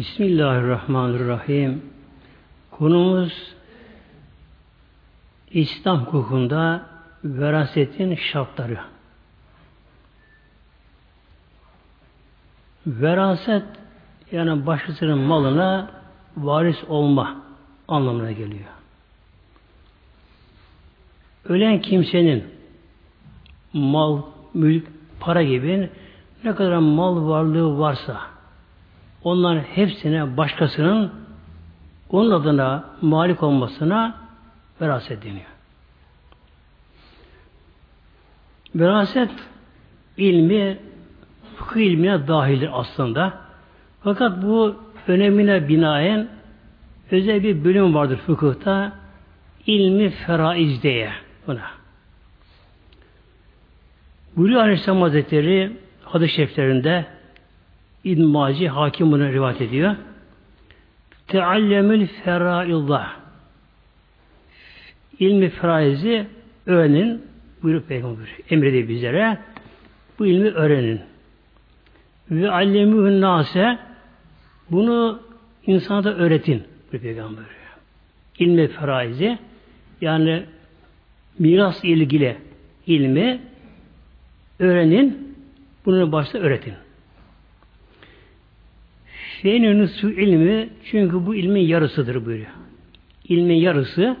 Bismillahirrahmanirrahim. Konumuz İslam hukukunda verasetin şartları. Veraset yani başkasının malına varis olma anlamına geliyor. Ölen kimsenin mal, mülk, para gibi ne kadar mal varlığı varsa onların hepsine başkasının onun adına malik olmasına veraset deniyor. Veraset ilmi fıkıh ilmine dahildir aslında. Fakat bu önemine binaen özel bir bölüm vardır fıkıhta. ilmi feraiz diye buna. Buyuruyor Aleyhisselam Hazretleri hadis-i şeriflerinde İbn Maci hakim bunu rivayet ediyor. Teallemül feraillah ilmi fraizi öğrenin buyurup Peygamber emrediyor bizlere bu ilmi öğrenin. Ve allemühün nase bunu insana da öğretin buyuruyor Peygamber. İlmi fraizi yani miras ilgili ilmi öğrenin bunu başta öğretin. Fenünü su ilmi çünkü bu ilmin yarısıdır buyuruyor. İlmin yarısı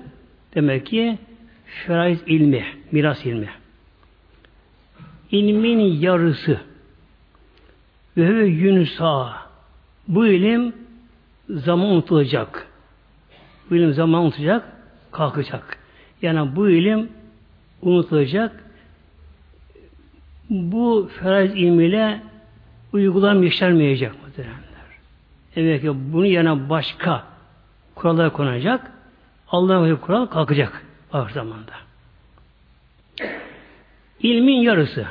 Demek ki feraiz ilmi, miras ilmi. İlmin yarısı ve yünsa bu ilim zaman unutulacak. Bu ilim zaman unutulacak, kalkacak. Yani bu ilim unutulacak. Bu feraiz ilmiyle uygulam yaşanmayacak muhtemelenler. Evet ki bunu yana başka kurallar konacak. Allah'ın kural kalkacak ağır zamanda. İlmin yarısı.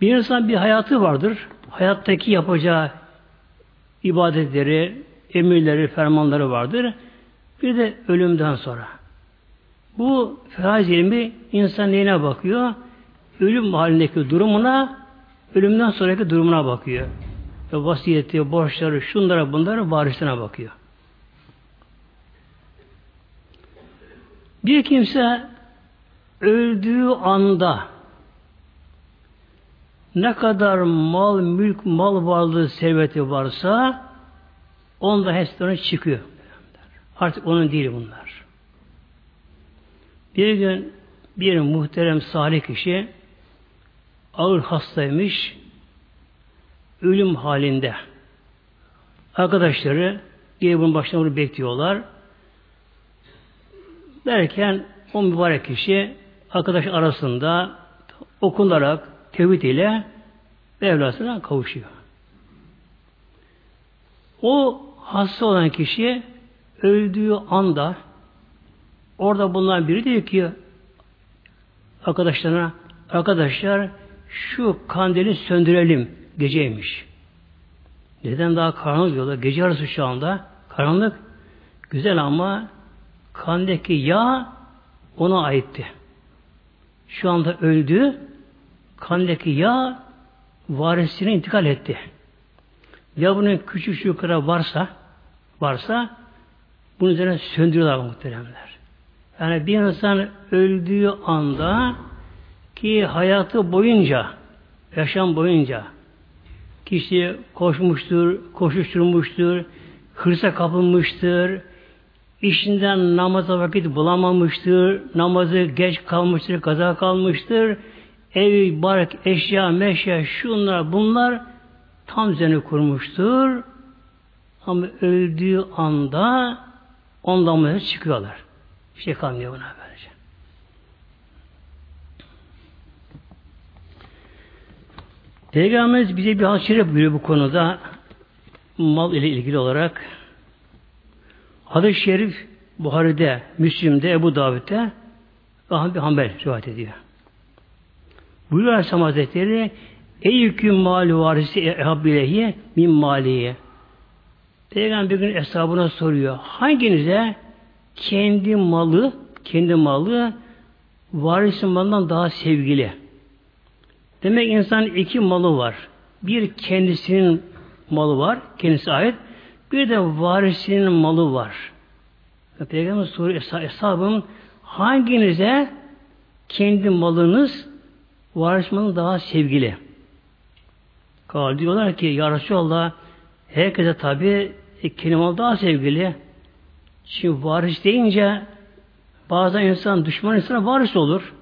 Bir insan bir hayatı vardır. Hayattaki yapacağı ibadetleri, emirleri, fermanları vardır. Bir de ölümden sonra. Bu feraiz ilmi insan neyine bakıyor? Ölüm halindeki durumuna, ölümden sonraki durumuna bakıyor. Ve vasiyeti, borçları, şunlara bunlara varisine bakıyor. Bir kimse öldüğü anda ne kadar mal, mülk, mal varlığı, serveti varsa onda hepsi çıkıyor. Artık onun değil bunlar. Bir gün bir muhterem salih kişi ağır hastaymış, ölüm halinde. Arkadaşları diye bunun başına bekliyorlar. Derken o mübarek kişi arkadaş arasında okunarak tevhid ile Mevlasına kavuşuyor. O hasta olan kişi öldüğü anda orada bulunan biri diyor ki arkadaşlarına arkadaşlar şu kandili söndürelim geceymiş. Neden daha karanlık diyorlar? Gece arası şu anda karanlık güzel ama kandaki yağ ona aitti. Şu anda öldü. Kandaki yağ varisine intikal etti. Ya bunun küçük çocuklara varsa varsa bunun üzerine söndürüyorlar muhteremler. Yani bir insan öldüğü anda ki hayatı boyunca yaşam boyunca kişi koşmuştur, koşuşturmuştur, hırsa kapılmıştır, işinden namaza vakit bulamamıştır, namazı geç kalmıştır, kaza kalmıştır, ev, bark, eşya, meşya, şunlar, bunlar tam üzerine kurmuştur. Ama öldüğü anda ondan çıkıyorlar. Bir şey kalmıyor buna böylece. Peygamberimiz bize bir hadis-i buyuruyor bu konuda mal ile ilgili olarak. Hadis-i şerif Buhari'de, Müslim'de, Ebu Davud'da Ahmet bin Hanbel rivayet ediyor. Buyuruyor Aleyhisselam Hazretleri Ey yüküm mali varisi ehabbilehi min maliye. Peygamber bir gün hesabına soruyor. Hanginize kendi malı, kendi malı varisin malından daha sevgili? Demek insan iki malı var. Bir kendisinin malı var, kendisi ait. Bir de varisinin malı var. Peygamber soruyor hesabım hanginize kendi malınız varis malı daha sevgili? Kal diyorlar ki Ya Resulallah herkese tabi e, kendi malı daha sevgili. Çünkü varis deyince bazen insan düşman insana varis olur.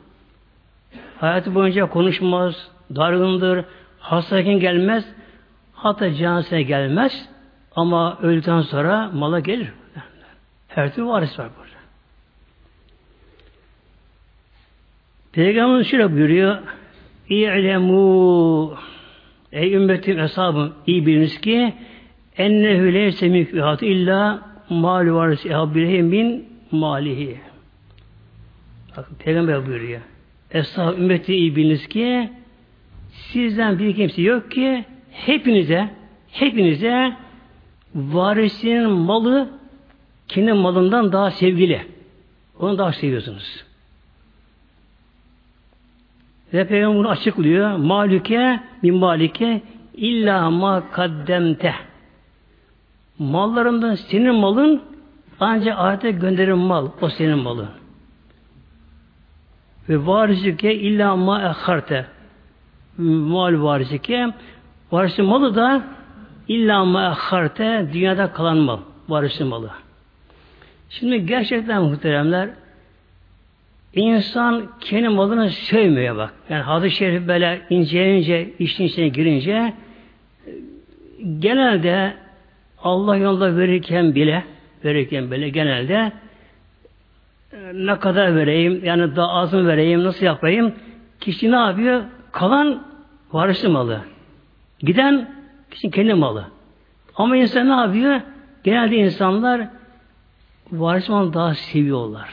Hayatı boyunca konuşmaz, dargındır, hastayken gelmez, hatta cansine gelmez ama öldükten sonra mala gelir. Her türlü varis var burada. Peygamber şöyle buyuruyor. İ'lemû Ey ümmetim hesabım iyi biliniz ki ennehu leyse mükvihatı illa mal varisi ehabbilehi min malihi. Bakın Peygamber buyuruyor. Eshab ümmeti iyi biliniz ki sizden bir kimse yok ki hepinize hepinize varisinin malı kendi malından daha sevgili. Onu daha seviyorsunuz. Ve Peygamber bunu açıklıyor. Malike min malike illa ma kaddemte. Mallarından senin malın ancak ahirete gönderilen mal. O senin malın. Ve varisike illa ma eharte. Mal varisike. Varisin malı da illa ma eharte dünyada kalan mal. Varisin malı. Şimdi gerçekten muhteremler insan kendi malını sevmiyor bak. Yani hadis-i şerif böyle inceleyince, işin içine girince genelde Allah yolunda verirken bile verirken bile genelde ne kadar vereyim, yani daha az mı vereyim, nasıl yapayım? Kişi ne yapıyor? Kalan varisi malı. Giden kişi kendi malı. Ama insan ne yapıyor? Genelde insanlar varis malı daha seviyorlar.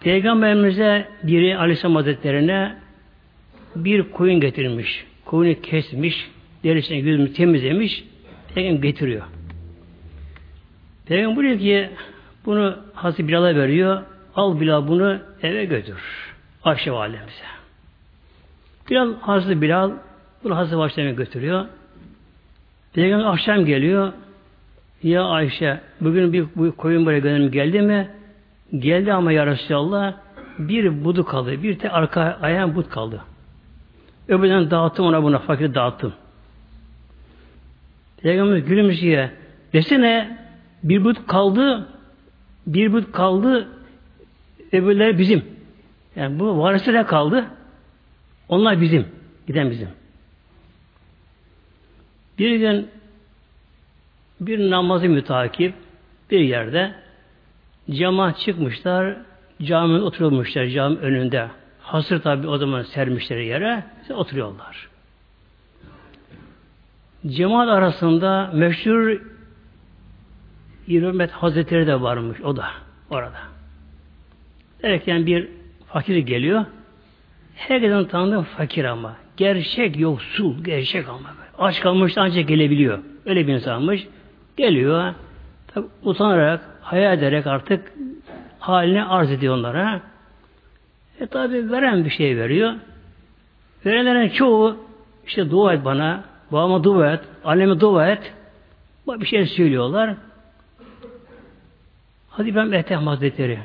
Peygamberimize biri Aleyhisselam Hazretleri'ne bir koyun getirmiş. Koyunu kesmiş, derisini yüzünü temizlemiş, Peygamber getiriyor. Peygamber buyuruyor ki bunu Hazreti Bilal'a veriyor. Al Bilal bunu eve götür. Ayşe validemize. Bilal Hazreti Bilal bunu Hazreti Ayşe'ye götürüyor. Peygamber akşam geliyor. Ya Ayşe bugün bir bu koyun buraya gönderim geldi mi? Geldi ama ya Resulallah bir budu kaldı. Bir de arka ayağın but kaldı. Öbürden dağıttım ona buna fakir dağıttım. Peygamber gülümsüyor. Desene bir but kaldı bir but kaldı öbürleri bizim. Yani bu varisler kaldı. Onlar bizim. Giden bizim. Bir gün bir namazı mütakip bir yerde cemaat çıkmışlar cami oturmuşlar cami önünde. Hasır tabi o zaman sermişler yere oturuyorlar. Cemaat arasında meşhur İrmet Hazretleri de varmış o da orada. Derken bir fakir geliyor. Herkesin tanıdığı fakir ama. Gerçek yoksul, gerçek ama. Aç kalmış ancak gelebiliyor. Öyle bir insanmış. Geliyor. Tabi utanarak, hayal ederek artık haline arz ediyor onlara. E tabi veren bir şey veriyor. Verenlerin çoğu işte dua et bana, babama dua et, anneme dua et. Bir şey söylüyorlar. Hadi İbrahim Ethem Hazretleri.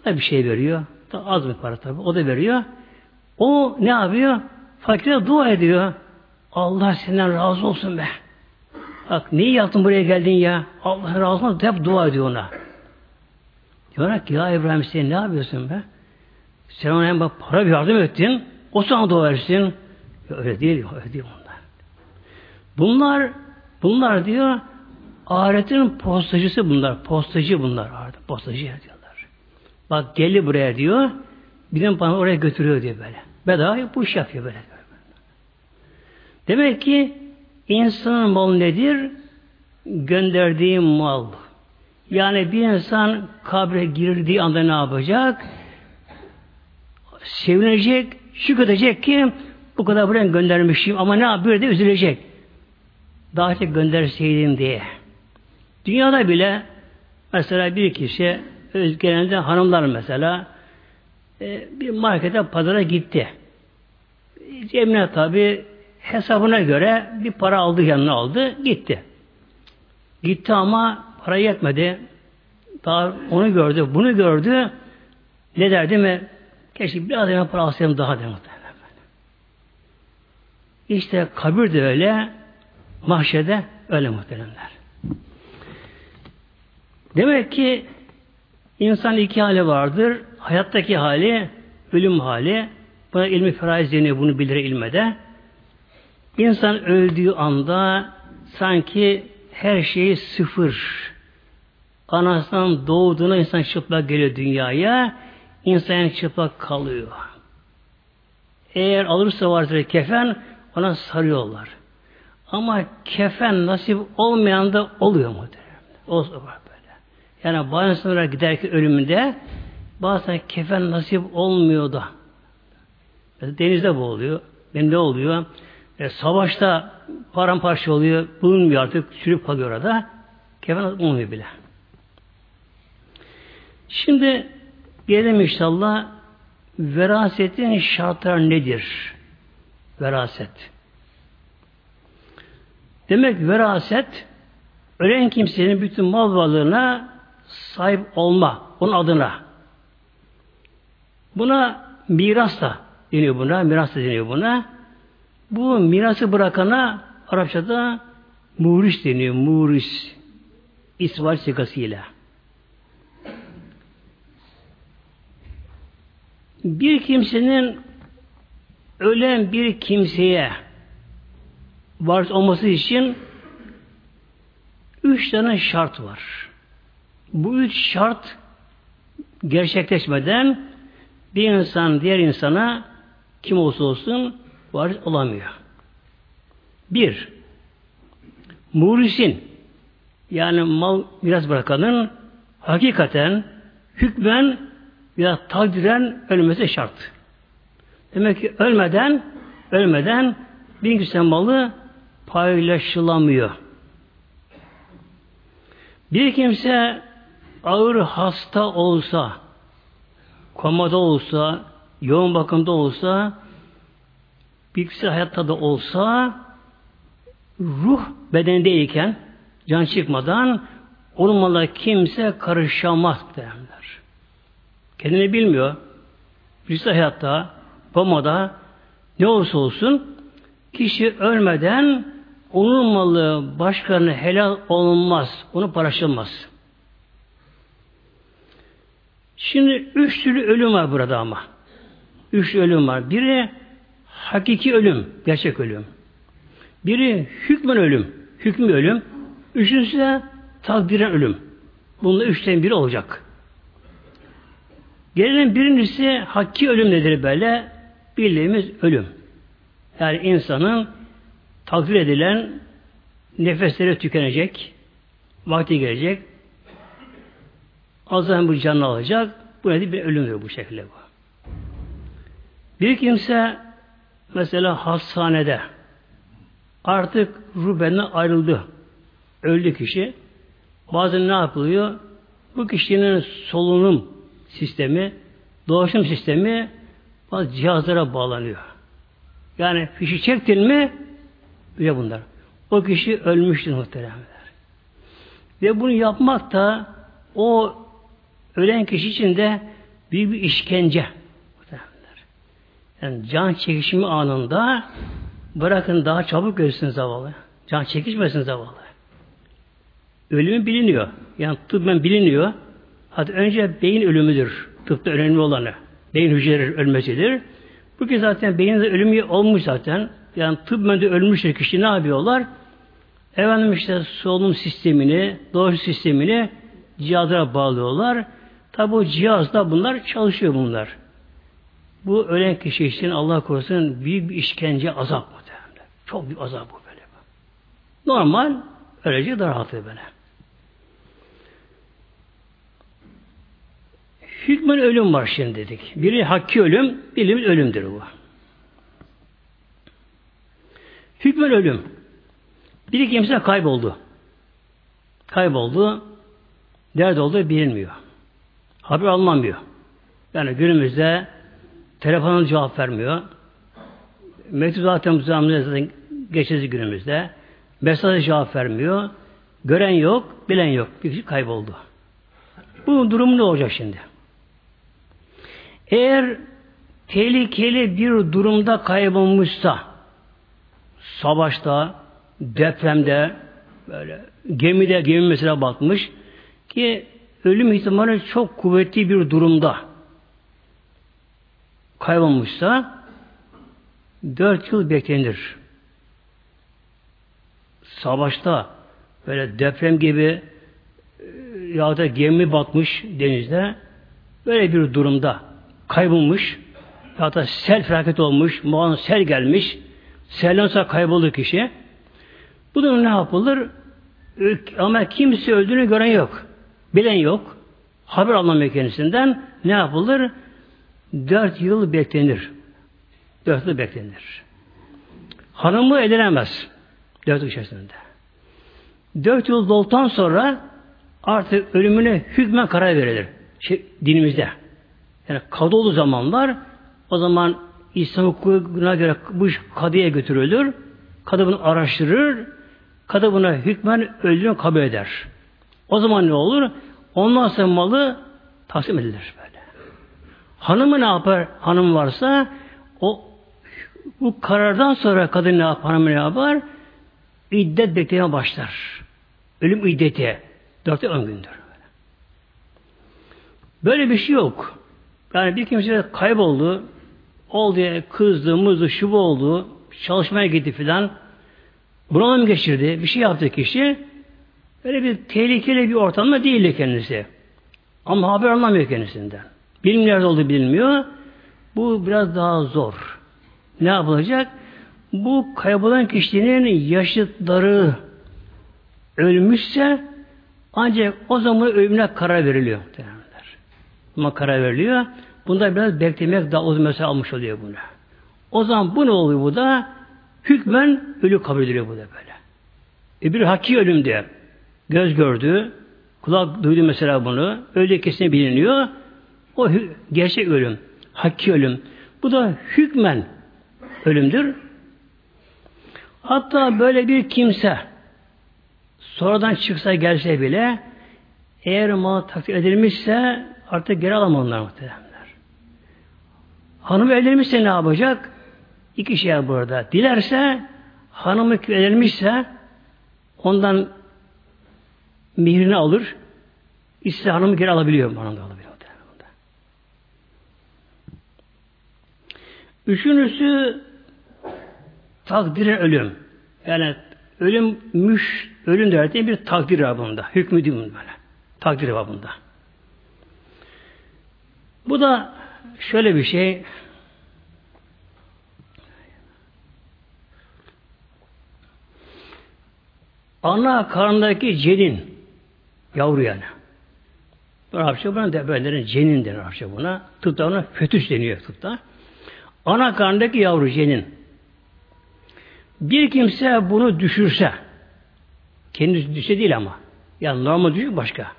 O da bir şey veriyor. Da az bir para tabi. O da veriyor. O ne yapıyor? Fakire dua ediyor. Allah senden razı olsun be. Bak neyi yaptın buraya geldin ya? Allah razı olsun. Hep dua ediyor ona. Diyorlar ki ya İbrahim sen ne yapıyorsun be? Sen ona hem bak para bir yardım ettin. O sana dua versin. Ya öyle değil. Öyle değil bunlar. Bunlar bunlar diyor ahiretin postacısı bunlar. Postacı bunlar. Postacı diyorlar. Bak geldi buraya diyor. Bizim bana oraya götürüyor diyor böyle. Bedava bu iş yapıyor böyle. Demek ki insanın malı nedir? Gönderdiği mal. Yani bir insan kabre girdiği anda ne yapacak? Sevinecek, şükredecek ki bu kadar buraya göndermişim ama ne yapıyor diye üzülecek. Daha çok gönderseydim diye. Dünyada bile mesela bir kişi genelde hanımlar mesela bir markete pazara gitti. Cebine tabi hesabına göre bir para aldı yanına aldı gitti. Gitti ama para yetmedi. Daha onu gördü, bunu gördü. Ne der değil mi? Keşke biraz daha para alsaydım daha der muhtemelen. İşte kabir de öyle, mahşede öyle muhteremler. Demek ki insan iki hali vardır. Hayattaki hali, ölüm hali. Buna ilmi feraiz deniyor, bunu bilir ilmede. İnsan öldüğü anda sanki her şeyi sıfır. Anasından doğduğuna insan çıplak geliyor dünyaya. İnsan çıplak kalıyor. Eğer alırsa vardır kefen ona sarıyorlar. Ama kefen nasip olmayan da oluyor mu? O var. Yani bazı sonra giderken ölümünde bazen kefen nasip olmuyor da. Denizde boğuluyor. Benim ne oluyor? E, savaşta paramparça oluyor. Bulunmuyor artık. Çürüp kalıyor orada. Kefen olmuyor bile. Şimdi gelelim inşallah verasetin şartları nedir? Veraset. Demek veraset ölen kimsenin bütün mal varlığına sahip olma onun adına. Buna miras da deniyor buna, miras da deniyor buna. Bu mirası bırakana Arapçada muris deniyor, muris. İsval sigasıyla. Bir kimsenin ölen bir kimseye varis olması için üç tane şart var. Bu üç şart gerçekleşmeden bir insan diğer insana kim olsa olsun varis olamıyor. Bir, murisin yani mal miras bırakanın hakikaten hükmen ya takdiren ölmesi şart. Demek ki ölmeden ölmeden bin kişiden malı paylaşılamıyor. Bir kimse ağır hasta olsa, komada olsa, yoğun bakımda olsa, bir kimse hayatta da olsa, ruh bedenindeyken, can çıkmadan, onunla kimse karışamaz derler. Kendini bilmiyor. Birisi hayatta, komada, ne olursa olsun, kişi ölmeden onun malı başkalarına helal olmaz. Onu paylaşılmaz. Şimdi üç türlü ölüm var burada ama. Üç ölüm var. Biri hakiki ölüm, gerçek ölüm. Biri hükmen ölüm, hükmü ölüm. Üçüncüsü de takdiren ölüm. Bunda üçten biri olacak. Gelelim birincisi hakki ölüm nedir böyle? Bildiğimiz ölüm. Yani insanın takdir edilen nefesleri tükenecek, vakti gelecek, azam bu canını alacak, bu nedir? Bir ölümdür bu şekilde bu. Bir kimse mesela hastanede artık ruh bedeninden ayrıldı. Öldü kişi. Bazen ne yapılıyor? Bu kişinin solunum sistemi, dolaşım sistemi bazı cihazlara bağlanıyor. Yani fişi çektin mi Böyle bunlar. O kişi ölmüştür muhteremler. Ve bunu yapmak da o ölen kişi için de büyük bir işkence. Yani can çekişimi anında bırakın daha çabuk ölsün zavallı. Can çekişmesin zavallı. Ölümü biliniyor. Yani tıbben biliniyor. Hatta önce beyin ölümüdür. Tıpta önemli olanı. Beyin hücreleri ölmesidir. Bu ki zaten beyinde ölümü olmuş zaten yani tıbben de ölmüştür kişi ne yapıyorlar? Efendim işte solunum sistemini, doğru sistemini cihazlara bağlıyorlar. Tabi bu cihazda bunlar çalışıyor bunlar. Bu ölen kişi için Allah korusun büyük bir işkence azap mı? Çok büyük azap bu böyle. Normal öylece de rahatı böyle. Hükmen ölüm var şimdi dedik. Biri hakki ölüm, bilimiz ölümdür bu. Hükmen ölüm. Bir kimse kayboldu. Kayboldu. Nerede olduğu bilinmiyor. Haber alınamıyor. Yani günümüzde telefonun cevap vermiyor. Mektup zaten zaten geçici günümüzde. Mesaj cevap vermiyor. Gören yok, bilen yok. Bir kişi kayboldu. Bu durum ne olacak şimdi? Eğer tehlikeli bir durumda kaybolmuşsa savaşta, depremde, böyle gemide, gemi mesela batmış ki ölüm ihtimali çok kuvvetli bir durumda kaybolmuşsa dört yıl beklenir. Savaşta böyle deprem gibi e, ya da gemi batmış denizde böyle bir durumda kaybolmuş ya da sel felaket olmuş, muan sel gelmiş, selden sonra kayboldu kişi. Bu durum ne yapılır? Ama kimse öldüğünü gören yok. Bilen yok. Haber almamıyor kendisinden. Ne yapılır? Dört yıl beklenir. Dört yıl beklenir. Hanımı edilemez. Dört yıl içerisinde. Dört yıl dolduktan sonra artık ölümüne hükmen karar verilir. Şey, dinimizde. Yani kadı olduğu zamanlar o zaman İslam hukukuna göre bu iş kadıya götürülür. Kadı bunu araştırır. Kadı buna hükmen öldüğünü kabul eder. O zaman ne olur? Ondan sonra malı taksim edilir böyle. Hanımı ne yapar? Hanım varsa o bu karardan sonra kadın ne yapar? Hanım ne yapar? İddet beklemeye başlar. Ölüm iddeti. Dört on gündür. Böyle bir şey yok. Yani bir kimse kayboldu, oldu kızdı, mızdı, şubu oldu, çalışmaya gitti filan, bunalım geçirdi, bir şey yaptı kişi, böyle bir tehlikeli bir ortamda değildi kendisi. Ama haber anlamıyor kendisinden. Bilim nerede olduğu bilinmiyor. Bu biraz daha zor. Ne yapılacak? Bu kaybolan kişinin yaşıtları ölmüşse ancak o zaman ölümüne karar veriliyor. Ama karar veriliyor. Bunda biraz beklemek daha uzun mesele almış oluyor bunu. O zaman bu ne oluyor bu da? Hükmen ölü kabul ediliyor bu da böyle. E bir haki ölümde göz gördü, kulak duydu mesela bunu, öyle kesin biliniyor. O gerçek ölüm, hakki ölüm. Bu da hükmen ölümdür. Hatta böyle bir kimse sonradan çıksa gelse bile eğer mal takdir edilmişse artık geri alamam onlar muhtemelenler. Hanım evlenmişse ne yapacak? İki şey burada. Dilerse hanımı evlenmişse ondan mihrini alır. İşte hanımı geri alabiliyor. Hanım da alabiliyor. Üçüncüsü takdire ölüm. Yani ölüm müş, ölüm derdi bir takdir babında. Hükmü değil böyle. Takdir babında. Bu da şöyle bir şey. Ana karnındaki cenin yavru yani. Arapça buna debrelerin cenin denir Arapça buna. Tıpta ona fötüs deniyor tıpta. Ana karnındaki yavru cenin. Bir kimse bunu düşürse kendisi düşse değil ama yani normal düşük başka.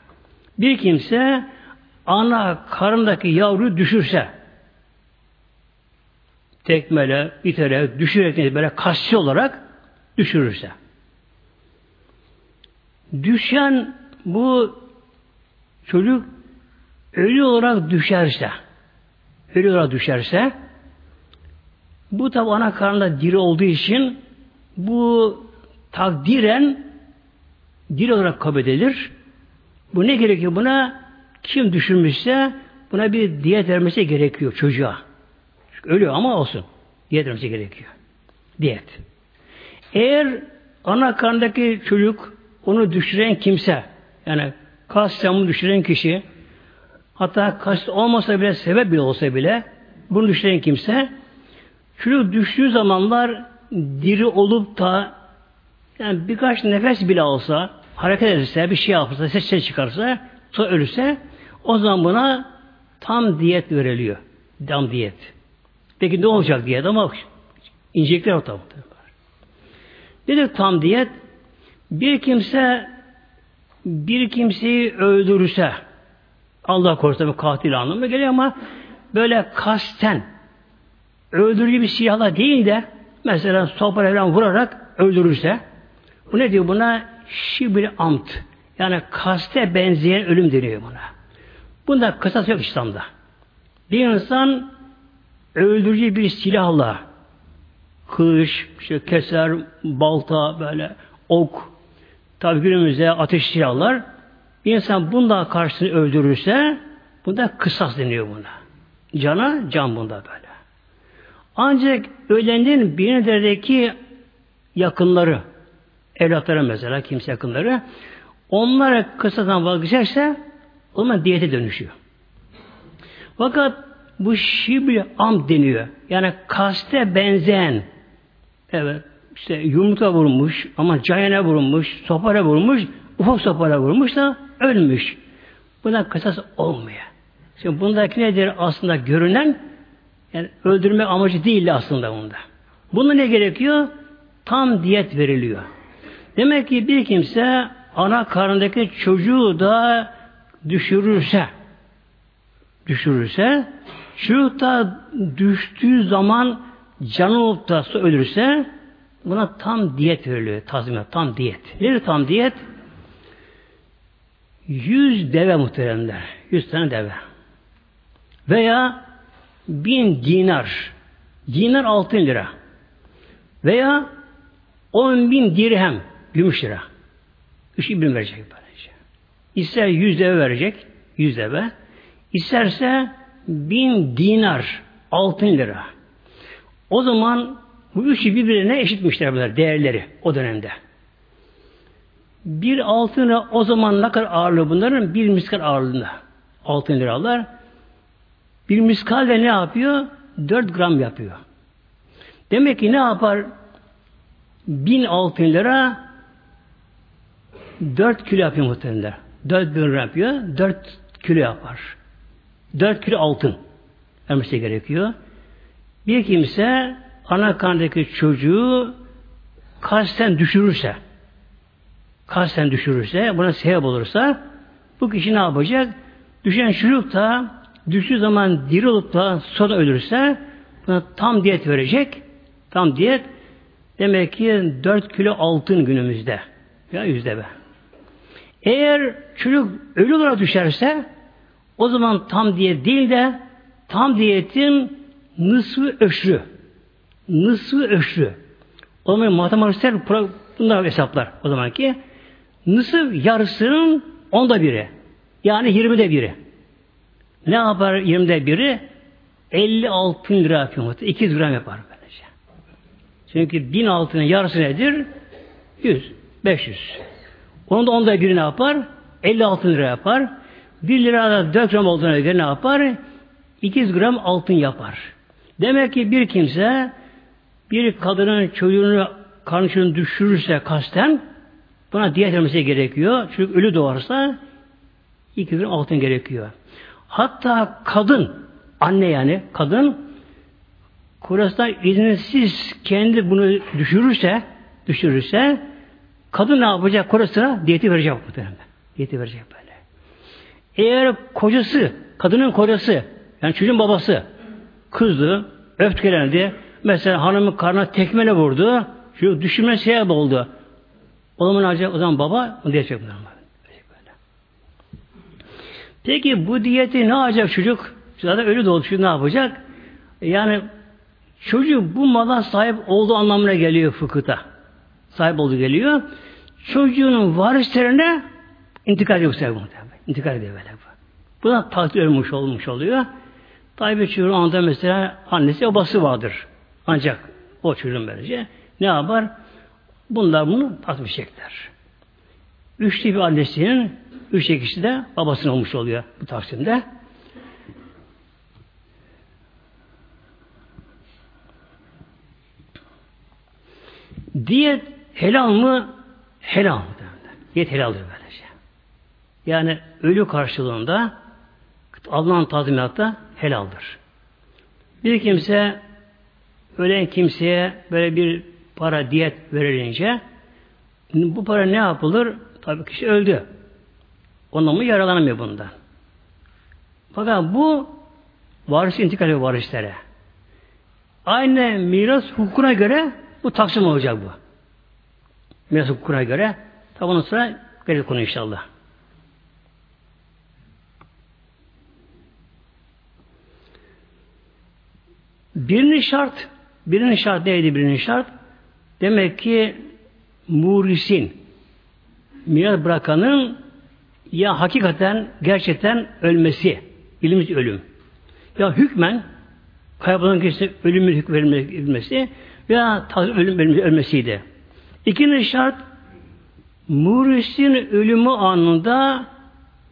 Bir kimse ana karındaki yavru düşürse tekmele, iterek, düşürerek böyle kasçı olarak düşürürse düşen bu çocuk ölü olarak düşerse ölü olarak düşerse bu tabi ana karnında diri olduğu için bu takdiren diri olarak kabul edilir. Bu ne gerekiyor buna? Kim düşünmüşse buna bir diyet vermesi gerekiyor çocuğa. Çünkü ölüyor ama olsun. Diyet vermesi gerekiyor. Diyet. Eğer ana karnındaki çocuk onu düşüren kimse yani kasten düşüren kişi hatta kast olmasa bile sebep bile olsa bile bunu düşüren kimse çocuk düştüğü zamanlar diri olup da yani birkaç nefes bile olsa hareket ederse, bir şey yapsa, ses çıkarsa, sonra ölürse o zaman buna tam diyet veriliyor. Tam diyet. Peki ne olacak diyet ama inecekler ortamda. Nedir tam diyet? Bir kimse bir kimseyi öldürürse Allah korusun bir katil anlamına geliyor ama böyle kasten öldürücü bir silahla değil de mesela sopayla vurarak öldürürse bu ne diyor buna? Şibil amt. Yani kaste benzeyen ölüm deniyor buna. Bunda kısas yok İslam'da. Bir insan öldürücü bir silahla kılıç, işte keser, balta, böyle ok, tabi günümüzde ateş silahlar bir insan bunda karşısını öldürürse bunda kısas deniyor buna. Cana can bunda böyle. Ancak ölenin bir yakınları, evlatları mesela, kimse yakınları, onlara kısadan vazgeçerse o zaman diyete dönüşüyor. Fakat bu şibli am deniyor. Yani kaste benzeyen evet işte yumurta vurmuş ama cayana vurmuş, sopara vurmuş, ufak sopara vurmuş da ölmüş. Buna kısas olmuyor. Şimdi bundaki nedir aslında görünen yani öldürme amacı değil aslında bunda. Bunda ne gerekiyor? Tam diyet veriliyor. Demek ki bir kimse ana karnındaki çocuğu da düşürürse düşürürse çocuk da düştüğü zaman canı olup da ölürse buna tam diyet veriliyor. Tazminat, tam diyet. Nedir tam diyet? Yüz deve muhteremler. Yüz tane deve. Veya bin dinar. Dinar altın lira. Veya on bin dirhem gümüş lira. Üç bin verecek böylece. İster yüz deve verecek. Yüz deve. İsterse bin dinar altın lira. O zaman bu üçü birbirine eşitmişler bunlar değerleri o dönemde. Bir altına o zaman ne kadar ağırlığı bunların? Bir miskal ağırlığında altın liralar. Bir miskal de ne yapıyor? 4 gram yapıyor. Demek ki ne yapar? Bin altın lira 4 kilo yapıyor muhtemelen. 4 bin lira yapıyor. 4 kilo yapar. 4 kilo altın vermesi gerekiyor. Bir kimse ana karnındaki çocuğu kasten düşürürse kasten düşürürse, buna sebep olursa bu kişi ne yapacak? Düşen çocuk da düştüğü zaman diri olup da sonra ölürse buna tam diyet verecek. Tam diyet demek ki 4 kilo altın günümüzde. Ya yüzde be. Eğer çocuk ölü olarak düşerse o zaman tam diyet değil de tam diyetin nısfı öşrü. Nısfı öşrü. O zaman matematikler bunlar hesaplar o zaman ki nısf yarısının onda biri. Yani yirmide biri. Ne yapar yirmide biri? 50 altın lira yapıyor. 200 gram yapar böylece. Çünkü bin altının yarısı nedir? 100, 500. Onun da onda biri ne yapar? 50 altın lira yapar. 1 lirada 4 gram olduğuna göre ne yapar? 200 gram altın yapar. Demek ki bir kimse bir kadının çocuğunu karnışını düşürürse kasten buna diyet vermesi gerekiyor. Çünkü ölü doğarsa 200 gram altın gerekiyor. Hatta kadın, anne yani kadın kocasından izinsiz kendi bunu düşürürse düşürürse kadın ne yapacak? Kocasına diyeti verecek muhtemelen. Diyeti verecek böyle. Eğer kocası, kadının kocası, yani çocuğun babası kızdı, öfkelendi, mesela hanımın karnına tekmele vurdu, şu düşünme sebep oldu. O zaman acaba o zaman baba onu diyecek bunlar. Peki bu diyeti ne yapacak çocuk? Zaten ölü doğdu çocuk ne yapacak? Yani çocuk bu mala sahip olduğu anlamına geliyor fıkıhta. Sahip olduğu geliyor. Çocuğunun varislerine intikal yok sevgi İntikal ediyor böyle. Bu da takdir ölmüş olmuş oluyor. Tabi çocuğun anda mesela annesi babası vardır. Ancak o çocuğun böylece ne yapar? Bunlar bunu tatmışecekler. Üçlü bir annesinin üç kişi de babasının olmuş oluyor bu taksimde. Diyet helal mı? Helal. Diyet helaldir böylece. Yani ölü karşılığında alınan tazminatta helaldir. Bir kimse ölen kimseye böyle bir para diyet verilince bu para ne yapılır? Tabii kişi öldü. Ondan mı yaralanamıyor bundan. Fakat bu varis intikal ediyor varislere. Aynı miras hukukuna göre bu taksim olacak bu. Miras hukukuna göre. Tabi ondan sonra gelecek konu inşallah. Birinin şart, birinin şart neydi birinin şart? Demek ki murisin, miras bırakanın ya hakikaten, gerçekten ölmesi, bilimiz ölüm. Ya hükmen kaybolan kişi ölümün hükmedilmesi veya ölüm ölmesiydi. İkinci şart murisin ölümü anında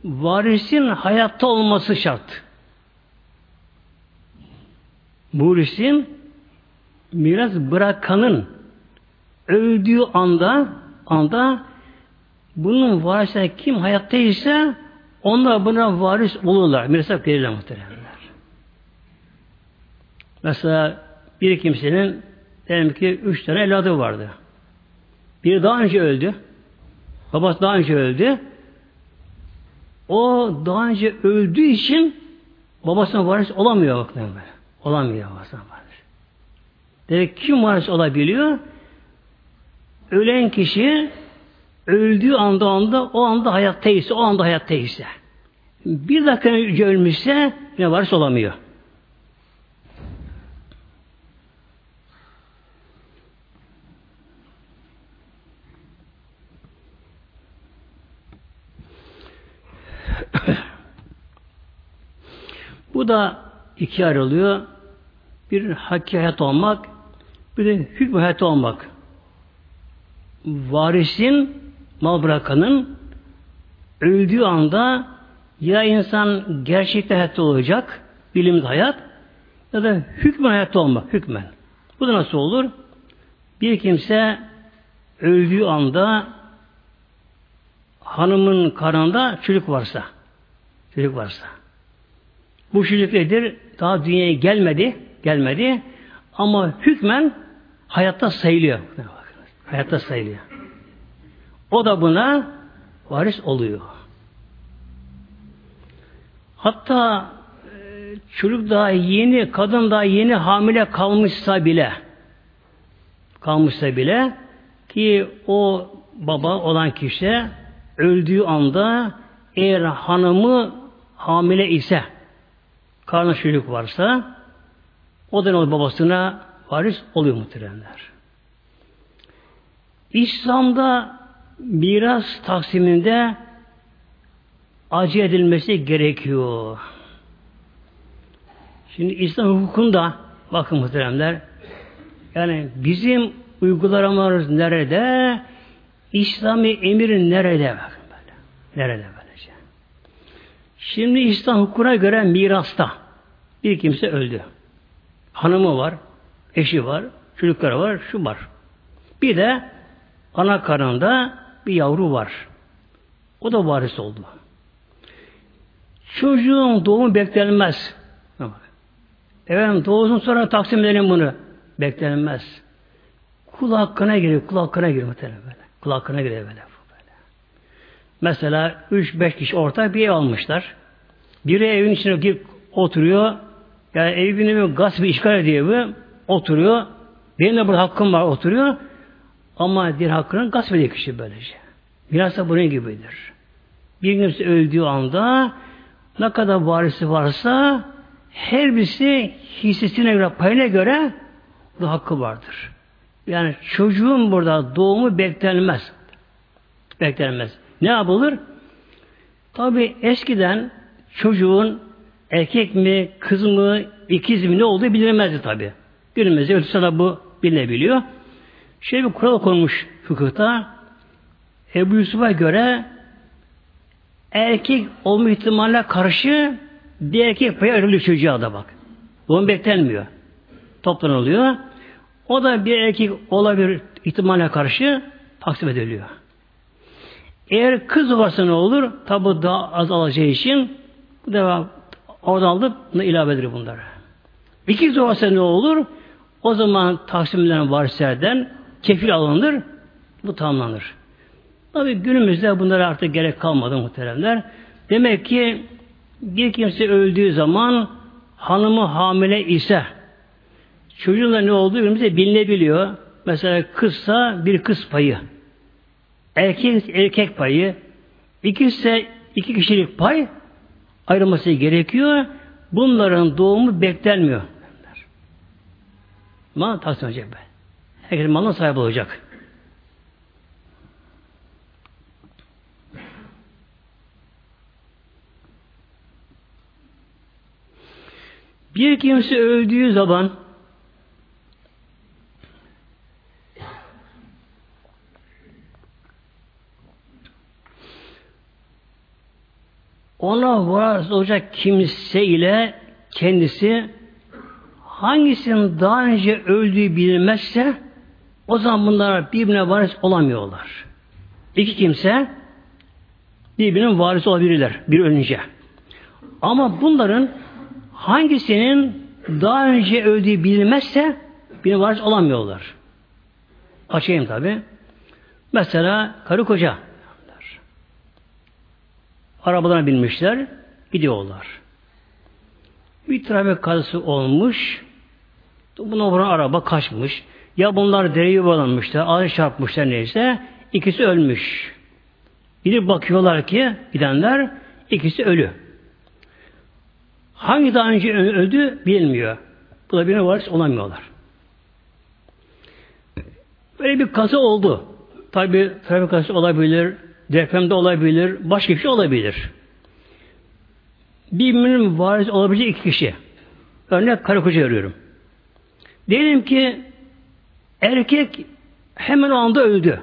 varisin hayatta olması şart. Murisin miras bırakanın öldüğü anda anda bunun varisleri kim hayattaysa onlar buna varis olurlar. Mirasa verirler muhtemelenler. Mesela bir kimsenin diyelim ki üç tane evladı vardı. Biri daha önce öldü. Babası daha önce öldü. O daha önce öldüğü için babasına varis olamıyor bakın. Olamıyor babasına varis. Demek kim varis olabiliyor? Ölen kişi öldüğü anda anda o anda hayattaysa o anda hayattaysa bir dakika önce ölmüşse ne varis olamıyor. Bu da iki ayrılıyor. Bir hakki hayat olmak, bir de hükmü hayat olmak. Varisin, mal bırakanın öldüğü anda ya insan gerçekten hayatta olacak, bilimde hayat, ya da hükmen hayatta olmak, hükmen. Bu da nasıl olur? Bir kimse öldüğü anda hanımın karnında çocuk varsa, çocuk varsa, bu çocuk nedir? Daha dünyaya gelmedi, gelmedi. Ama hükmen hayatta sayılıyor. Hayatta sayılıyor. O da buna varis oluyor. Hatta e, çocuk daha yeni, kadın daha yeni hamile kalmışsa bile kalmışsa bile ki o baba olan kişi öldüğü anda eğer hanımı hamile ise karnı çocuk varsa o da babasına varis oluyor muhteremler. İslam'da miras taksiminde acı edilmesi gerekiyor. Şimdi İslam hukukunda bakın muhteremler yani bizim uygulamamız nerede? İslami emir nerede? Bakın böyle. Nerede böylece? Şimdi İslam hukukuna göre mirasta bir kimse öldü. Hanımı var, eşi var, çocukları var, şu var. Bir de ana karnında bir yavru var. O da varis oldu. Çocuğun doğumu beklenmez. Evet doğusun sonra taksim edelim bunu. Beklenmez. Kul hakkına giriyor, kul hakkına giriyor muhtemelen böyle. Kul hakkına giriyor böyle. böyle. Mesela 3-5 kişi ortak bir ev almışlar. Biri evin içine girip oturuyor. Yani evini gasp işgal ediyor bu. Oturuyor. Benim de burada hakkım var oturuyor. Ama diğer hakkını gasp ediyor kişi böylece. Biraz da bunun gibidir. Bir kimse öldüğü anda ne kadar varisi varsa her birisi hissesine göre, payına göre bu hakkı vardır. Yani çocuğun burada doğumu beklenmez. Beklenmez. Ne yapılır? Tabi eskiden çocuğun erkek mi, kız mı, ikiz mi ne olduğu bilinmezdi tabi. Günümüzde de bu bilinebiliyor. Şey bir kural konmuş fıkıhta. Ebu Yusuf'a göre erkek olma ihtimaline karşı bir erkek payı ayrılıyor çocuğa da bak. Doğum beklenmiyor. Toplanılıyor. O da bir erkek olabilir ihtimaline karşı taksim ediliyor. Eğer kız varsa ne olur? Tabi daha az alacağı için bu defa oradan alıp ilave edilir bunları. İkiz varsa ne olur? O zaman taksimden varserden kefil alınır, bu tamamlanır. Tabi günümüzde bunlara artık gerek kalmadı muhteremler. Demek ki bir kimse öldüğü zaman hanımı hamile ise çocuğun ne olduğu günümüzde bilinebiliyor. Mesela kızsa bir kız payı. erkek erkek payı, ikisi iki kişilik pay ayrılması gerekiyor. Bunların doğumu beklenmiyor. Mal tahsil olacak be. Herkes malına sahip olacak. Bir kimse öldüğü zaman ona varis olacak kimse ile kendisi hangisinin daha önce öldüğü bilinmezse o zaman bunlar birbirine varis olamıyorlar. İki kimse birbirinin varisi olabilirler bir önce. Ama bunların hangisinin daha önce öldüğü bilinmezse bir varis olamıyorlar. Açayım tabi. Mesela karı koca arabalarına binmişler, gidiyorlar. Bir trafik kazası olmuş, buna vuran araba kaçmış. Ya bunlar dereye yuvarlanmışlar, ağaç çarpmışlar neyse, ikisi ölmüş. Gidip bakıyorlar ki gidenler ikisi ölü. Hangi daha önce öldü bilmiyor. Bu da birine varis olamıyorlar. Böyle bir kaza oldu. Tabi trafik kazası olabilir, depremde olabilir, başka bir şey olabilir. Birbirinin varis olabilecek iki kişi. Örnek karı koca arıyorum. Diyelim ki erkek hemen o anda öldü.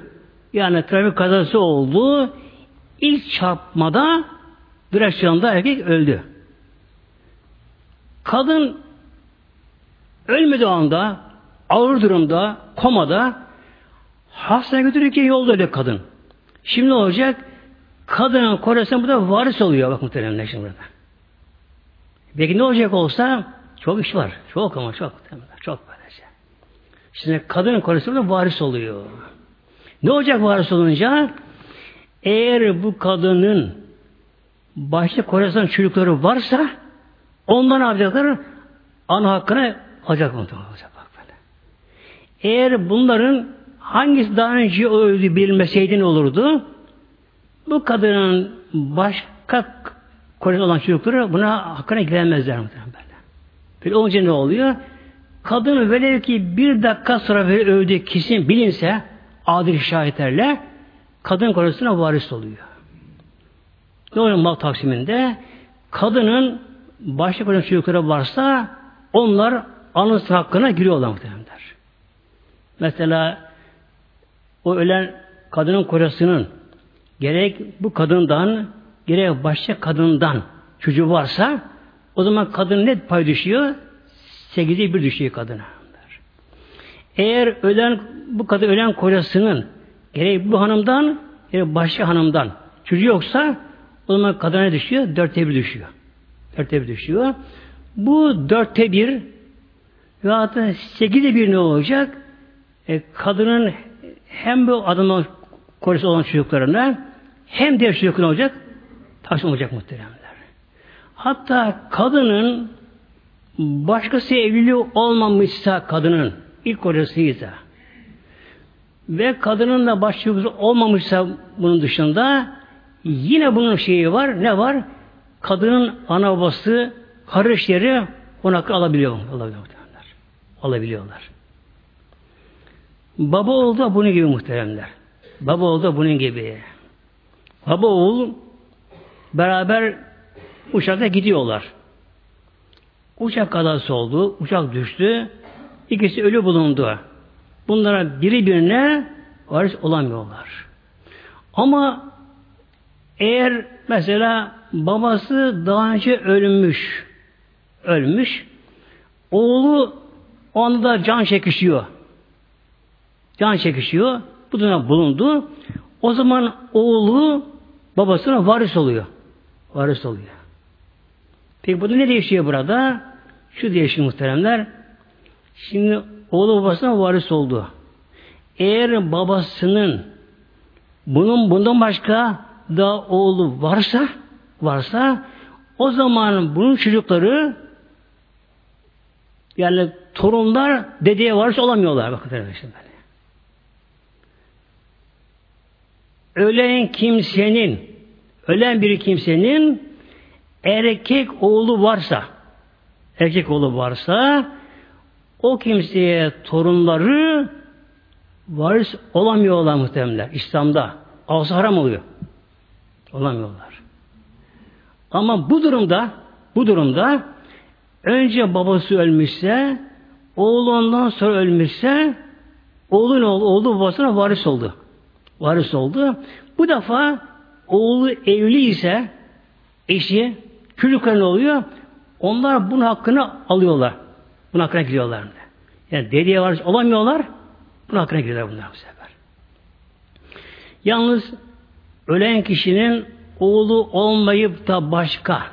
Yani trafik kazası oldu. İlk çarpmada direksiyonda erkek öldü. Kadın ölmedi o anda ağır durumda, komada hastaneye götürürken yolda öyle kadın. Şimdi ne olacak? Kadının kocasına burada varis oluyor. Bak muhtemelen şimdi burada. Peki ne olacak olsa çok iş var. Çok ama çok. Çok böylece. Şimdi kadının kocasına varis oluyor. Ne olacak varis olunca? Eğer bu kadının başta kocasının çocukları varsa ondan alacaklar ana hakkını alacak? Olacak. Eğer bunların hangisi daha önce öldü bilmeseydi ne olurdu? Bu kadının başka kocası olan çocukları buna hakkına giremezler muhtemelen. Böyle olunca ne oluyor? Kadın velev ki bir dakika sonra böyle öldü kesin bilinse adil şahitlerle kadın kocasına varis oluyor. Ne oluyor mal taksiminde? Kadının başka kocası çocukları varsa onlar anısı hakkına giriyorlar muhtemelenler. Mesela o ölen kadının kocasının gerek bu kadından gerek başka kadından çocuğu varsa o zaman kadın ne pay düşüyor? Sekizde bir düşüyor kadına. Eğer ölen bu kadın ölen kocasının gerek bu hanımdan gerek başka hanımdan çocuğu yoksa o zaman kadına düşüyor? Dörtte bir düşüyor. Dörtte bir düşüyor. Bu dörtte bir ve hatta sekizde bir ne olacak? E, kadının hem bu adamın kocası olan çocuklarına hem diğer çocuklarına olacak taksim olacak muhteremler. Hatta kadının başkası evliliği olmamışsa kadının ilk kocasıysa ve kadının da başka olmamışsa bunun dışında yine bunun şeyi var. Ne var? Kadının ana babası kardeşleri ona alabiliyor. Alabiliyorlar. Alabiliyorlar. Baba oğul da bunun gibi muhteremler. Baba oğul da bunun gibi. Baba oğul beraber uçakta gidiyorlar. Uçak kazası oldu. Uçak düştü. İkisi ölü bulundu. Bunlara biri birine varis olamıyorlar. Ama eğer mesela babası daha önce ölmüş, ölmüş, oğlu onda can çekişiyor. Can çekişiyor. Bu durumda bulundu. O zaman oğlu babasına varis oluyor. Varis oluyor. Peki burada ne değişiyor burada? Şu değişiyor muhteremler. Şimdi oğlu babasına varis oldu. Eğer babasının bunun bundan başka da oğlu varsa varsa o zaman bunun çocukları yani torunlar dedeye varis olamıyorlar. Bakın arkadaşlar. ölen kimsenin ölen bir kimsenin erkek oğlu varsa erkek oğlu varsa o kimseye torunları varis olamıyorlar muhtemelen İslam'da. Ağzı haram oluyor. Olamıyorlar. Ama bu durumda bu durumda önce babası ölmüşse oğlu ondan sonra ölmüşse oğlun oğlu, oğlu babasına varis oldu. Varis oldu. Bu defa oğlu evli ise eşi çocukların oluyor. Onlar bunun hakkını alıyorlar. Bunun hakkına giriyorlar. Yani dediye varis olamıyorlar. Bunun hakkına giriyorlar bunlar bu sefer. Yalnız ölen kişinin oğlu olmayıp da başka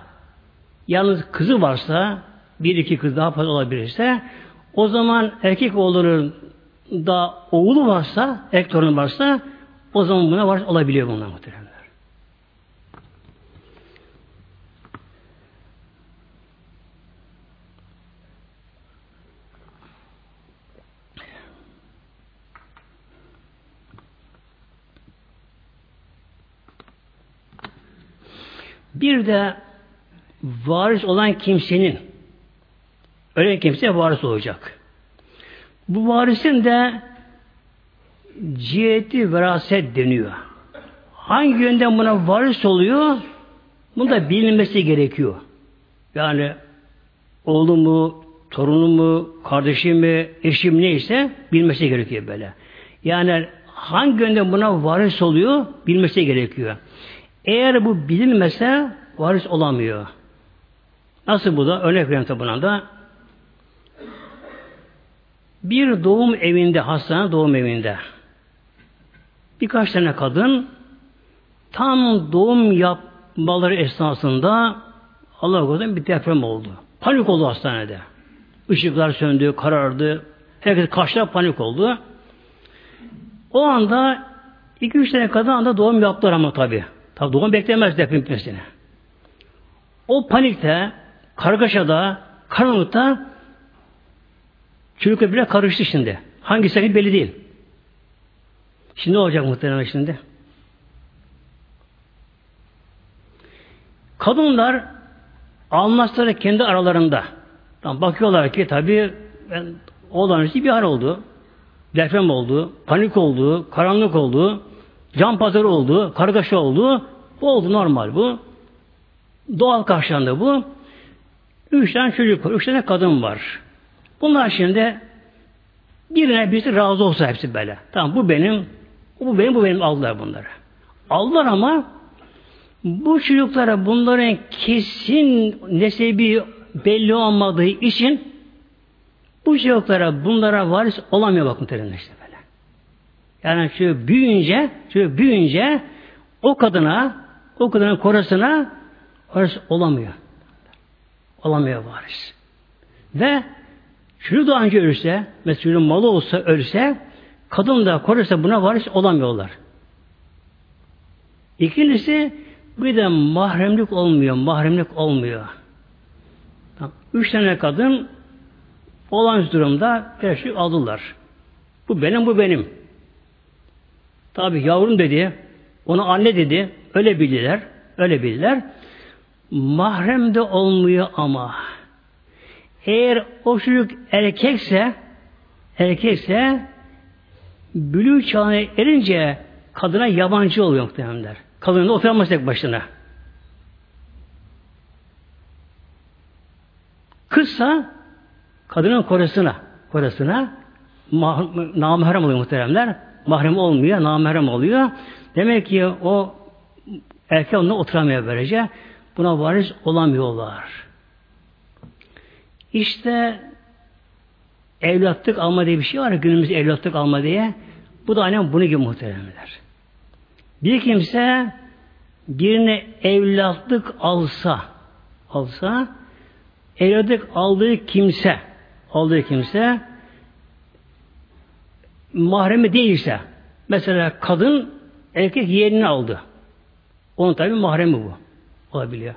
yalnız kızı varsa bir iki kız daha fazla olabilirse o zaman erkek oğlunun da oğlu varsa erkek torunu varsa o zaman buna var olabiliyor bunlar muhtemelen. Bir de varis olan kimsenin ölen kimse varis olacak. Bu varisin de ciheti veraset deniyor. Hangi yönden buna varis oluyor? Bunu da bilinmesi gerekiyor. Yani oğlum mu, torunum mu, kardeşim mi, eşim neyse bilmesi gerekiyor böyle. Yani hangi yönden buna varis oluyor bilmesi gerekiyor. Eğer bu bilinmese varis olamıyor. Nasıl bu da? Örnek vereyim buna da. Bir doğum evinde, hastane doğum evinde birkaç tane kadın tam doğum yapmaları esnasında Allah korusun bir deprem oldu. Panik oldu hastanede. Işıklar söndü, karardı. Herkes kaçta panik oldu. O anda iki üç tane kadın anda doğum yaptılar ama tabi. Tabi doğum beklemez deprem bitmesini. O panikte, kargaşada, karanlıkta çocuklar bile karıştı şimdi. Hangisi belli değil. Şimdi ne olacak muhtemelen şimdi? Kadınlar anlaştılar kendi aralarında. Tam bakıyorlar ki tabii ben, olağanüstü bir hal oldu. Deprem oldu, panik oldu, karanlık oldu, can pazarı oldu, kargaşa oldu. Bu oldu normal bu. Doğal karşılandı bu. Üç tane çocuk var, üç tane kadın var. Bunlar şimdi birine birisi razı olsa hepsi böyle. Tamam bu benim, bu benim, bu benim aldılar bunları. Aldılar ama bu çocuklara bunların kesin nesebi belli olmadığı için bu çocuklara bunlara varis olamıyor bakın terimde işte. Yani şu büyüyünce, şu büyüyünce o kadına, o kadının korasına varis olamıyor. Olamıyor varis. Ve şunu da önce ölse, mesela malı olsa ölse, kadın da korursa buna varis olamıyorlar. İkincisi bir de mahremlik olmuyor, mahremlik olmuyor. Üç tane kadın olan durumda her şey aldılar. Bu benim, bu benim. Tabi yavrum dedi, ona anne dedi, öyle bildiler, öyle bildiler. Mahrem de olmuyor ama. Eğer o çocuk erkekse, erkekse bülü çağına erince kadına yabancı oluyor muhtemelenler. Kadının da oturamaz tek başına. Kızsa kadının korasına, korasına namahrem oluyor muhteremler. Mahrem olmuyor, namahrem oluyor. Demek ki o erkek onunla oturamıyor böylece. Buna varis olamıyorlar. İşte evlatlık alma diye bir şey var ya günümüz evlatlık alma diye. Bu da aynen bunu gibi muhteremler. Bir kimse birine evlatlık alsa alsa evlatlık aldığı kimse aldığı kimse mahremi değilse mesela kadın erkek yeğenini aldı. Onun tabi mahremi bu. Olabiliyor.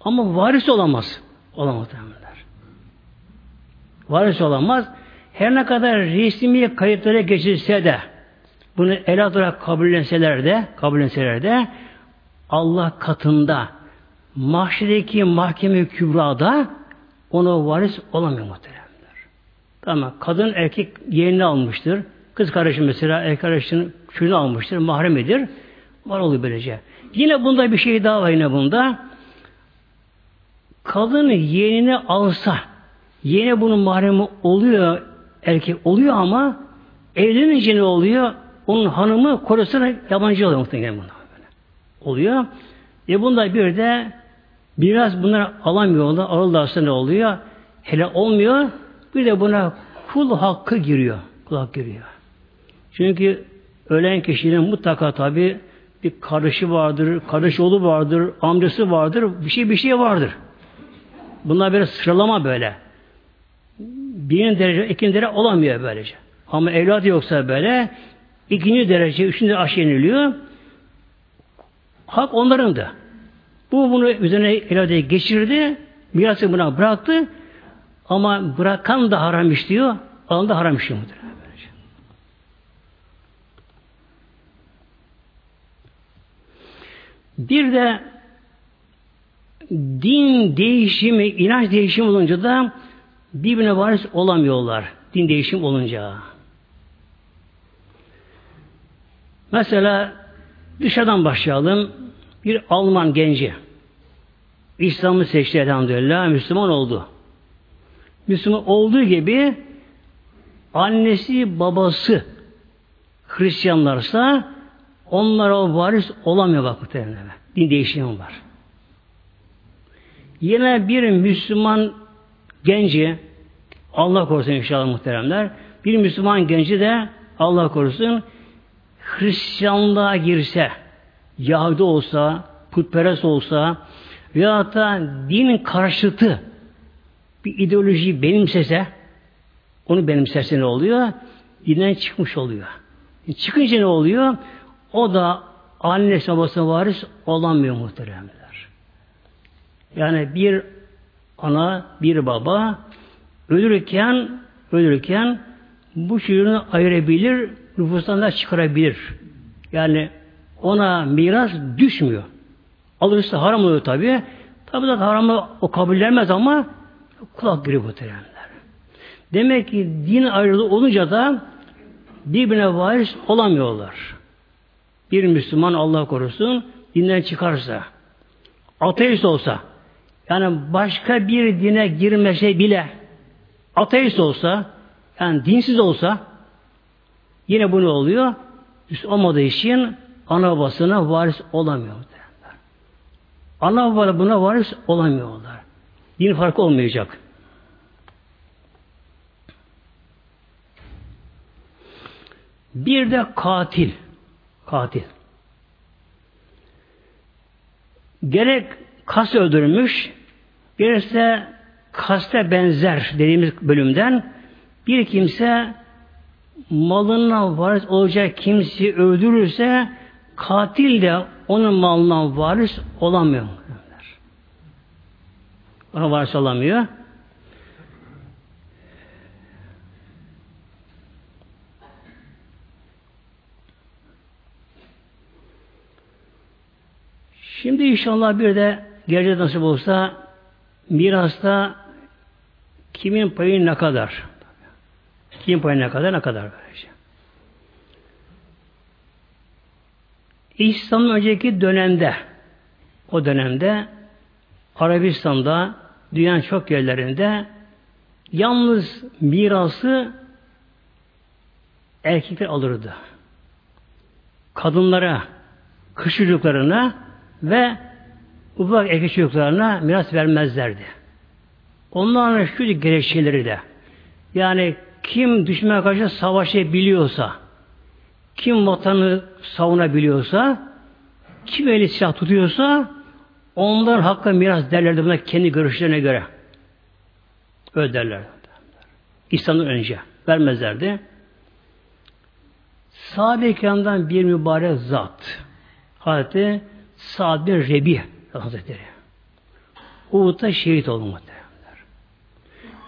Ama varis olamaz. Olamaz demeler. Varis olamaz. Her ne kadar resmi kayıtlara geçilse de bunu el olarak kabullenseler de, kabullenseler de Allah katında mahşedeki mahkeme kübrada ona varis olamıyor muhteremler. Tamam, kadın erkek yeğenini almıştır. Kız kardeşi mesela erkek kardeşinin çocuğunu almıştır, mahremidir. Var oluyor böylece. Yine bunda bir şey daha var yine bunda. Kadın yeğenini alsa, yeğeni bunun mahremi oluyor, erkek oluyor ama evlenince ne oluyor? Onun hanımı korusuna yabancı oluyor muhtemelen. Böyle. Oluyor. E bunda bir de biraz bunlar alamıyorlar. Alırlarsa ne oluyor? Hele olmuyor. Bir de buna kul hakkı giriyor. Kul hakkı giriyor. Çünkü ölen kişinin mutlaka tabi bir kardeşi vardır, kardeş oğlu vardır, amcası vardır, bir şey bir şey vardır. Bunlar böyle sıralama böyle. Birinci derece, ikinci derece olamıyor böylece. Ama evlat yoksa böyle ikinci derece, üçüncü aşağı iniliyor. Hak onların da. Bu bunu üzerine iradeye geçirdi. Mirası buna bıraktı. Ama bırakan da haram işliyor. Alan da haram işliyor. Bir de din değişimi, inanç değişimi olunca da birbirine varis olamıyorlar. Din değişim olunca. Mesela dışarıdan başlayalım. Bir Alman genci. İslam'ı seçti elhamdülillah. Müslüman oldu. Müslüman olduğu gibi annesi babası Hristiyanlarsa onlara varis olamıyor bak muhtemelen. Din değişimi var. Yine bir Müslüman genci Allah korusun inşallah muhteremler bir Müslüman genci de Allah korusun Hristiyanlığa girse Yahudi olsa putperest olsa veya da din karşıtı bir ideoloji benimsese onu benimserse ne oluyor? Dinden çıkmış oluyor. Çıkınca ne oluyor? O da annesi babasına varis olamıyor muhteremler. Yani bir ana, bir baba ölürken ölürken bu çocuğunu ayırabilir, nüfustan da çıkarabilir. Yani ona miras düşmüyor. Alırsa haram oluyor tabi. Tabi da haramı o kabullenmez ama kulak giriyor bu terimler. Demek ki din ayrılığı olunca da birbirine varis olamıyorlar. Bir Müslüman Allah korusun dinden çıkarsa, ateist olsa, yani başka bir dine girmese bile ateist olsa, yani dinsiz olsa yine bu ne oluyor? Üst olmadığı için ana babasına varis olamıyor. Ana baba buna varis olamıyorlar. Din farkı olmayacak. Bir de katil. Katil. Gerek kas öldürmüş, gerekse kaste benzer dediğimiz bölümden bir kimse malına varis olacak kimseyi öldürürse katil de onun malına varis olamıyor. Ona varis olamıyor. Şimdi inşallah bir de gelecek nasip olsa mirasta kimin payı ne kadar? Kimin payı ne kadar? Ne kadar verecek? İslam'ın önceki dönemde o dönemde Arabistan'da dünyanın çok yerlerinde yalnız mirası erkekler alırdı. Kadınlara, kız çocuklarına ve ufak erkek çocuklarına miras vermezlerdi. Onların şu gerekçeleri de yani kim düşmana karşı savaşabiliyorsa kim vatanı savunabiliyorsa kim eli silah tutuyorsa onlar hakka miras derlerdi buna kendi görüşlerine göre. Öyle derler. İslam'dan önce vermezlerdi. Sahabe-i bir mübarek zat. Hazreti Sa'd bin Rebi Hazretleri. Uhud'da şehit oldu.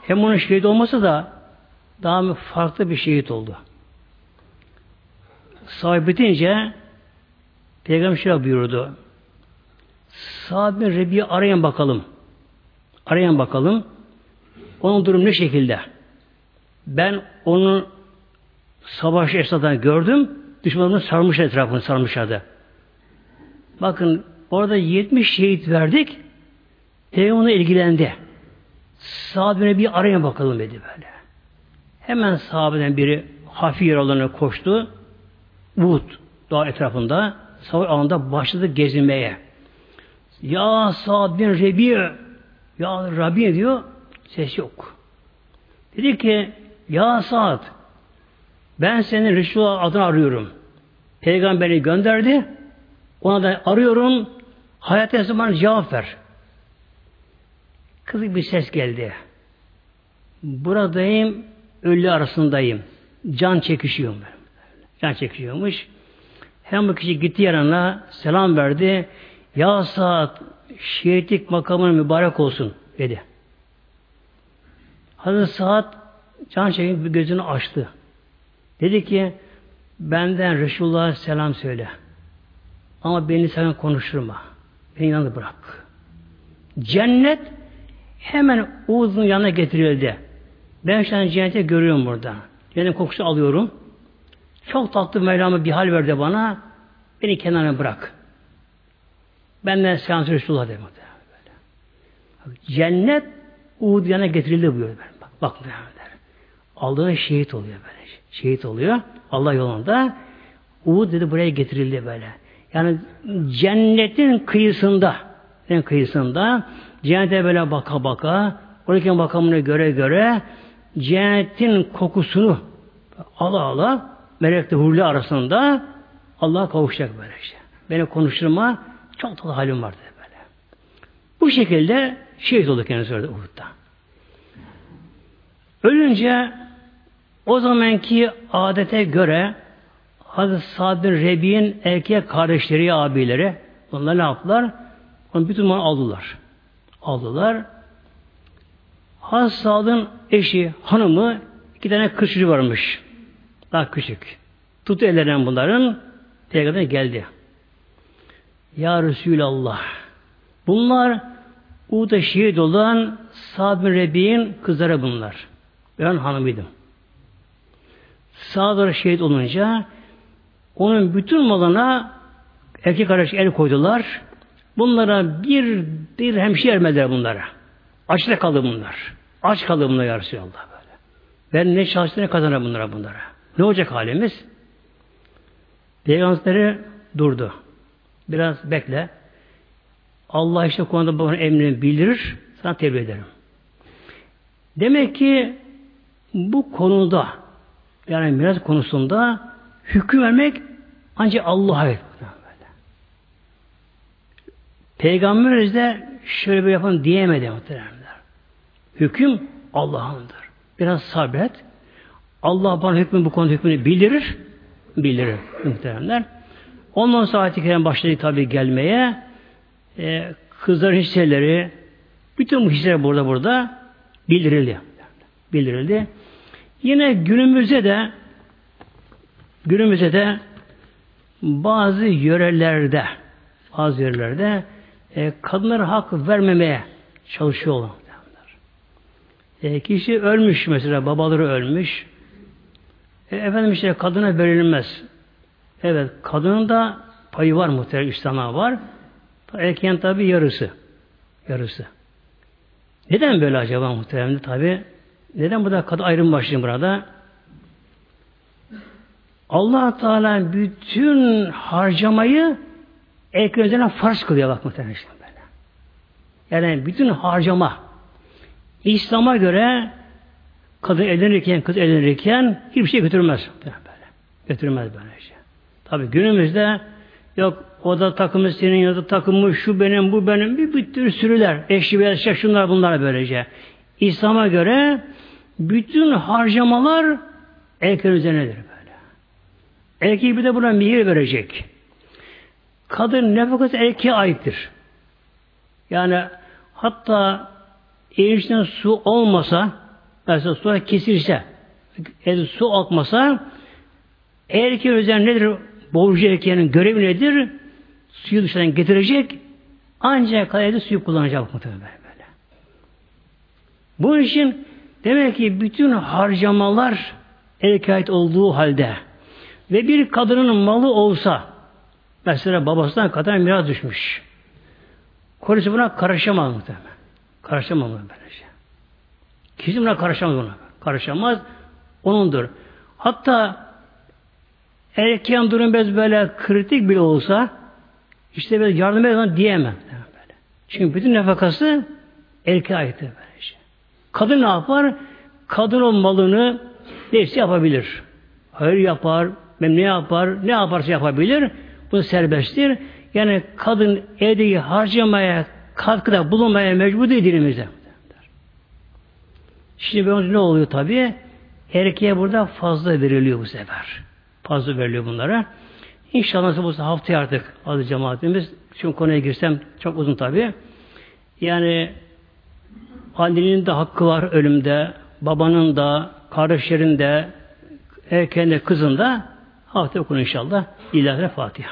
Hem onun şehit olması da daha farklı bir şehit oldu. sahip bitince Peygamber şöyle buyurdu. Sa'd bin Rebi'yi arayın bakalım. Arayan bakalım. Onun durum ne şekilde? Ben onun savaş esnasında gördüm. Düşmanını sarmış etrafını sarmışlardı. Bakın orada 70 şehit verdik. Peygamber'e ilgilendi. Sahabene bir arayın bakalım dedi böyle. Hemen sahabeden biri hafif yaralarına koştu. Uhud dağ etrafında savaş alanında başladı gezinmeye. Ya Sa'd bin Rebi Ya Rabbi diyor ses yok. Dedi ki Ya Sa'd ben senin Resulullah adını arıyorum. Peygamberi gönderdi. Ona da arıyorum. Hayat zaman cevap ver. Kızık bir ses geldi. Buradayım, ölü arasındayım. Can çekişiyorum. Can çekişiyormuş. Hem bu kişi gitti yanına selam verdi. Ya saat şehitlik makamına mübarek olsun dedi. Hazreti Saat can çekip bir gözünü açtı. Dedi ki benden Resulullah'a selam söyle. Ama beni sakın konuşturma. Beni yalnız bırak. Cennet hemen Uğuz'un yanına getirildi. Ben şu an cennete görüyorum burada. Cennet kokusu alıyorum. Çok tatlı Mevlam'a bir hal verdi bana. Beni kenara bırak. Benden selam Resulullah dedim. Cennet Uğud yana getirildi buyuruyor. Bak, bak muhtemelenler. Aldığı şehit oluyor böyle. Şehit oluyor. Allah yolunda. Uğud dedi buraya getirildi böyle. Yani cennetin kıyısında en kıyısında cennete böyle baka baka oradaki makamına göre göre cennetin kokusunu ala ala melekle hurli arasında Allah'a kavuşacak böyle işte. Beni konuşturma çok tatlı halim vardı böyle. Bu şekilde şehit oldu kendisi orada Uhud'da. Ölünce o zamanki adete göre Hazreti Sa'd bin Rebi'nin erkek kardeşleri, abileri onlar ne yaptılar? Onu bütün malını aldılar. Aldılar. Hazreti Sa'd'ın eşi, hanımı iki tane kız varmış. Daha küçük. Tuttu ellerinden bunların. Peygamber geldi. Ya Resulallah. Bunlar Uğda şehit olan Sa'd bin Rebi'nin kızları bunlar. Ben hanımıydım. Sa'd şehit olunca onun bütün malına erkek kardeş el koydular. Bunlara bir bir hemşire vermediler bunlara. Açta kaldı bunlar. Aç kaldı bunlar ya Resulallah böyle. Ben ne çalıştığını kazanır bunlara bunlara. Ne olacak halimiz? Peygamberleri durdu. Biraz bekle. Allah işte konuda bana emrini bildirir. Sana tebliğ ederim. Demek ki bu konuda yani miras konusunda hüküm vermek ancak Allah'a ait. Peygamberimiz de şöyle bir yapın diyemedi muhteremler. Hüküm Allah'ındır. Biraz sabret. Allah bana hükmü bu konuda hükmünü bildirir. Bildirir muhteremler. Ondan sonra ayet-i kerim başladı tabi gelmeye. Ee, kızların hisseleri bütün bu hisseler burada burada bildirildi. Bildirildi. Yine günümüzde de günümüzde de bazı yörelerde bazı yörelerde e, kadınlara hak vermemeye çalışıyorlar. E, kişi ölmüş mesela, babaları ölmüş. E, efendim işte kadına verilmez. Evet, kadının da payı var muhtemelen İslam'a var. Erkeğin tabi yarısı. Yarısı. Neden böyle acaba muhtemelen tabi? Neden burada kadın ayrım başlıyor burada? Allah Teala bütün harcamayı üzerine farz kılıyor bak muhtemelen böyle. Yani bütün harcama İslam'a göre kadın evlenirken, kız evlenirken hiçbir şey götürmez. Böyle. Götürmez böyle şey. Tabi günümüzde yok o da takımı senin ya da takımı şu benim bu benim bir, tür sürüler. Eşli beyaz şunlar bunlar böylece. İslam'a göre bütün harcamalar erkeğin üzerinedir böyle. Erkeği bir de buna mihir verecek. Kadın nefakası erkeğe aittir. Yani hatta evin su olmasa mesela su kesilse el su akmasa Erkeğin üzerine nedir? Borcu erkeğinin görevi nedir? Suyu dışarıdan getirecek ancak kalede suyu kullanacak muhtemelen böyle. Bunun için demek ki bütün harcamalar erkeğe ait olduğu halde ve bir kadının malı olsa mesela babasından kadına miras düşmüş. Kocası buna karışamaz muhtemelen. Karışamaz böylece. Şey. Kimse buna karışamaz buna. Karışamaz. Onundur. Hatta erkeğin durum bez böyle kritik bile olsa işte böyle yardım eden diyemem. Böyle. Çünkü bütün nefakası erkeğe aittir böylece. Kadın ne yapar? Kadın o malını neyse yapabilir. Hayır yapar, ne yapar, ne yaparsa yapabilir. Bu serbesttir. Yani kadın evdeki harcamaya, katkıda bulunmaya mecbur değil dinimizde. Şimdi böyle ne oluyor tabi? Erkeğe burada fazla veriliyor bu sefer. Fazla veriliyor bunlara. İnşallah olsa haftaya artık adı cemaatimiz. Çünkü konuya girsem çok uzun tabi. Yani annenin de hakkı var ölümde, babanın da, kardeşlerin de, erkeğin de, kızın da haftaya okunu inşallah. İlahi Fatiha.